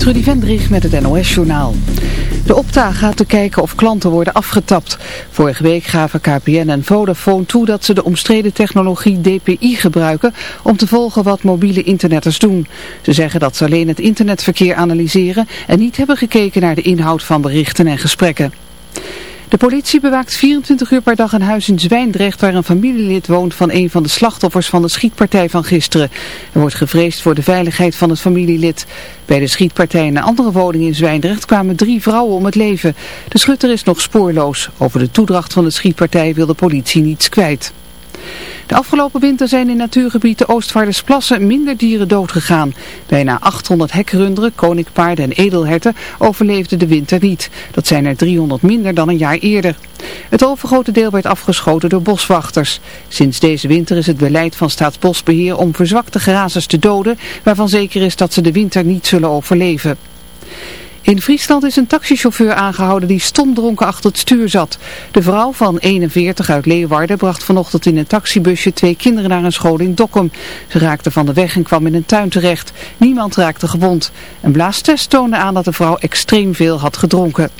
Trudy Vendrich met het NOS-journaal. De Opta gaat te kijken of klanten worden afgetapt. Vorige week gaven KPN en Vodafone toe dat ze de omstreden technologie DPI gebruiken om te volgen wat mobiele internetters doen. Ze zeggen dat ze alleen het internetverkeer analyseren en niet hebben gekeken naar de inhoud van berichten en gesprekken. De politie bewaakt 24 uur per dag een huis in Zwijndrecht waar een familielid woont van een van de slachtoffers van de schietpartij van gisteren. Er wordt gevreesd voor de veiligheid van het familielid. Bij de schietpartij in een andere woning in Zwijndrecht kwamen drie vrouwen om het leven. De schutter is nog spoorloos. Over de toedracht van de schietpartij wil de politie niets kwijt. De afgelopen winter zijn in natuurgebied de Oostvaardersplassen minder dieren doodgegaan. Bijna 800 hekrunderen, koninkpaarden en edelherten overleefden de winter niet. Dat zijn er 300 minder dan een jaar eerder. Het overgrote deel werd afgeschoten door boswachters. Sinds deze winter is het beleid van Staatsbosbeheer om verzwakte grazers te doden, waarvan zeker is dat ze de winter niet zullen overleven. In Friesland is een taxichauffeur aangehouden die stomdronken achter het stuur zat. De vrouw van 41 uit Leeuwarden bracht vanochtend in een taxibusje twee kinderen naar een school in Dokkum. Ze raakte van de weg en kwam in een tuin terecht. Niemand raakte gewond. Een blaastest toonde aan dat de vrouw extreem veel had gedronken.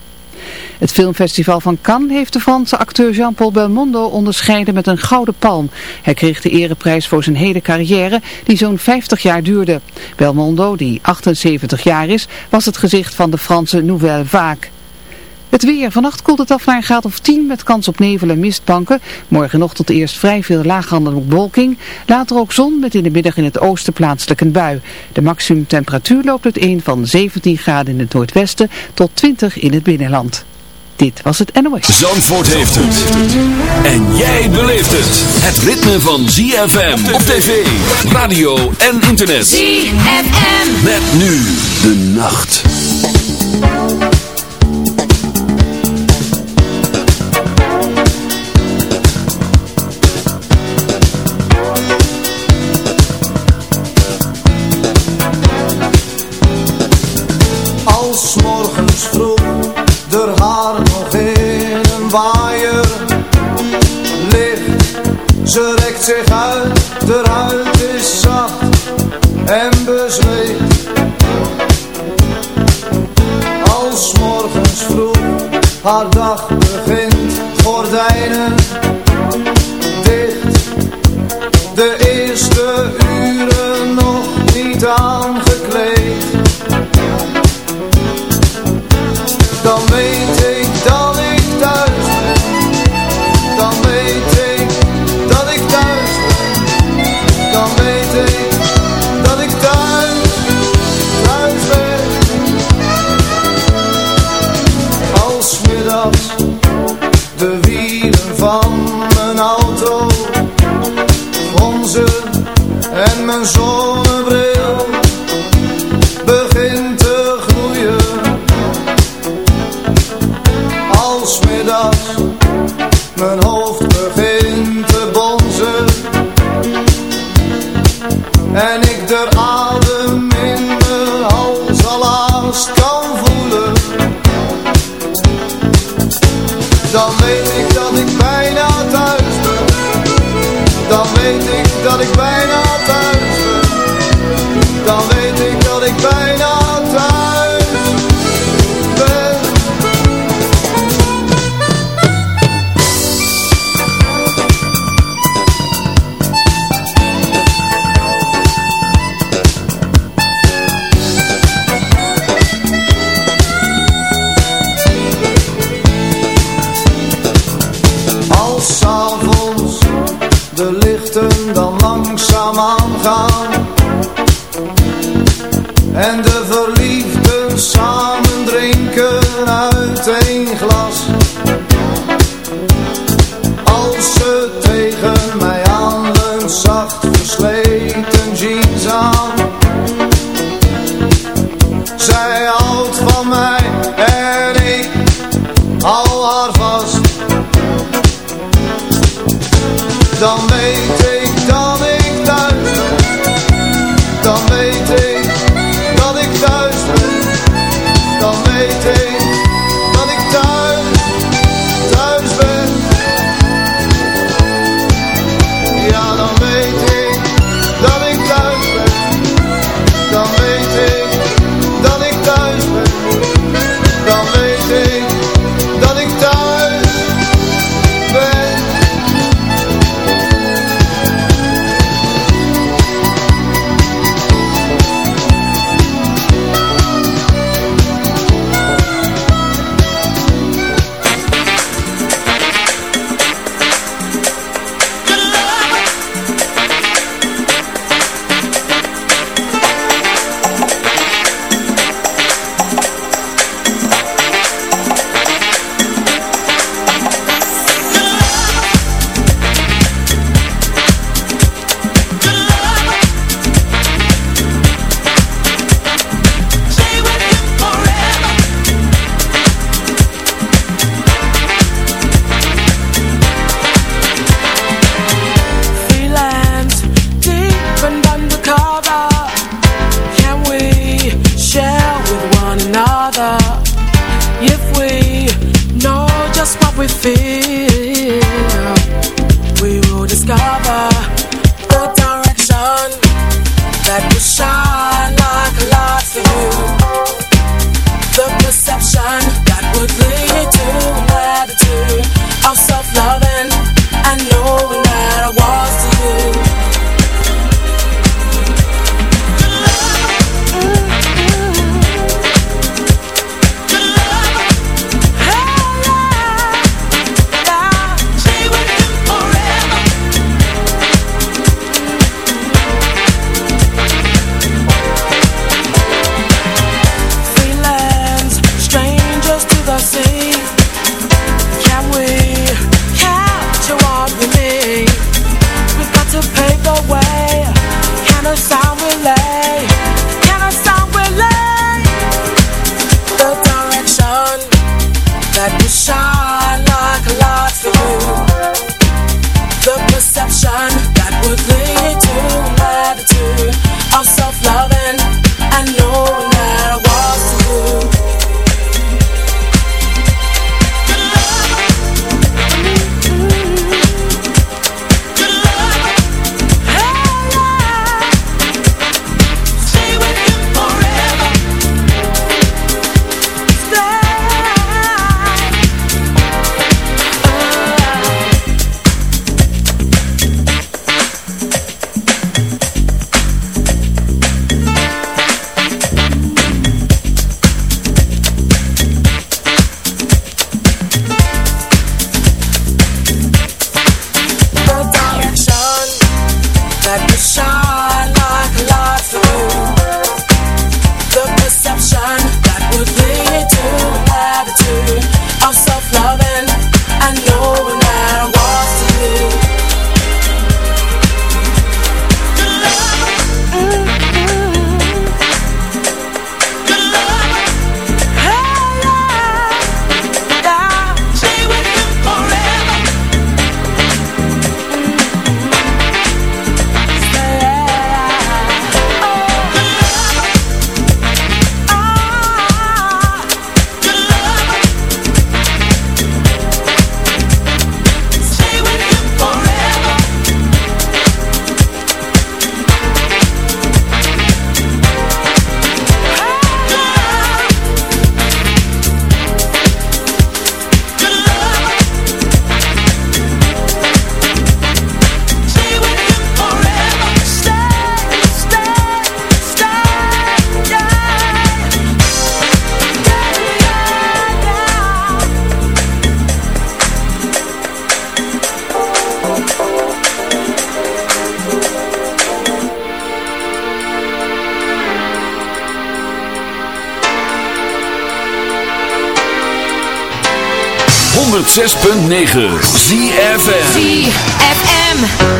Het filmfestival van Cannes heeft de Franse acteur Jean-Paul Belmondo onderscheiden met een gouden palm. Hij kreeg de ereprijs voor zijn hele carrière die zo'n 50 jaar duurde. Belmondo, die 78 jaar is, was het gezicht van de Franse Nouvelle Vague. Het weer. Vannacht koelt het af naar een graad of 10 met kans op nevel en mistbanken. Morgenochtend eerst vrij veel laaghandel bewolking. Later ook zon met in de middag in het oosten plaatselijk een bui. De maximumtemperatuur loopt uiteen van 17 graden in het noordwesten tot 20 in het binnenland. Dit was het NOS. Zandvoort heeft het. En jij beleeft het. Het ritme van ZFM op tv, radio en internet. ZFM. Met nu de nacht. Haar dag begint, gordijnen dicht. De 106.9 ZFM ZFM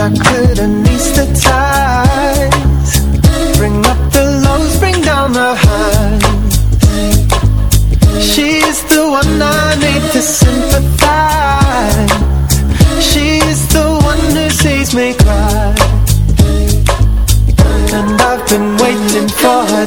I could anesthetize Bring up the lows, bring down the highs. She's the one I need to sympathize. She's the one who sees me cry. And I've been waiting for her